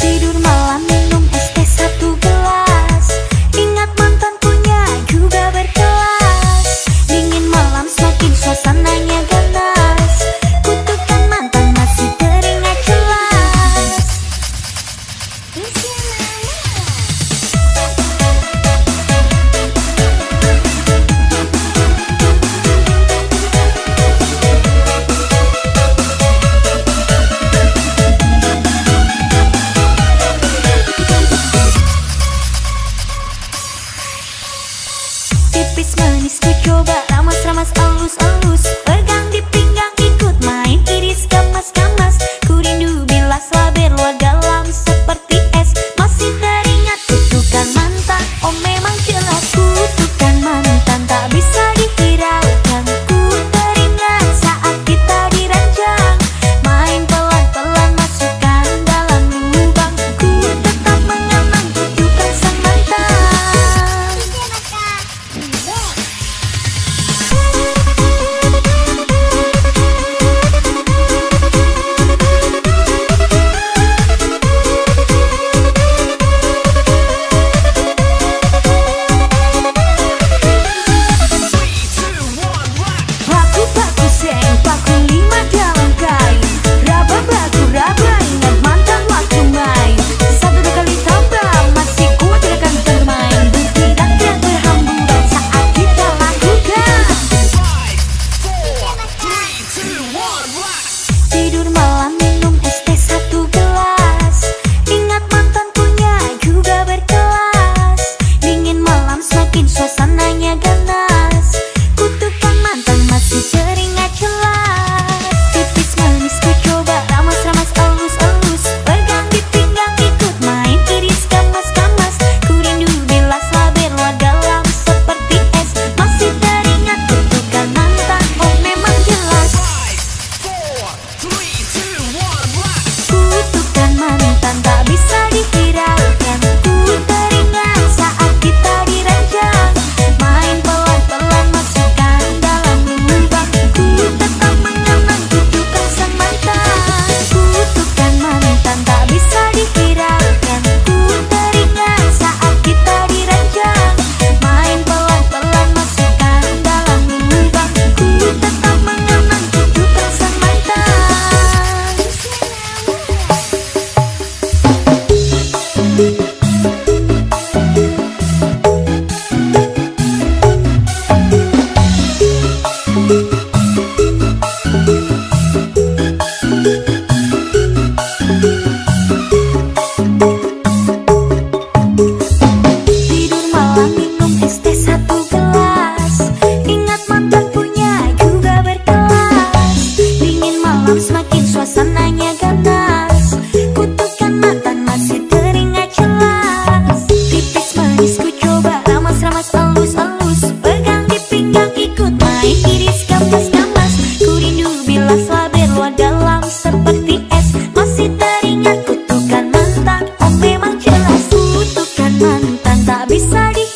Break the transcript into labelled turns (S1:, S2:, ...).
S1: Dik durma. Mostra mais alvos, alvos mantan tak bisa di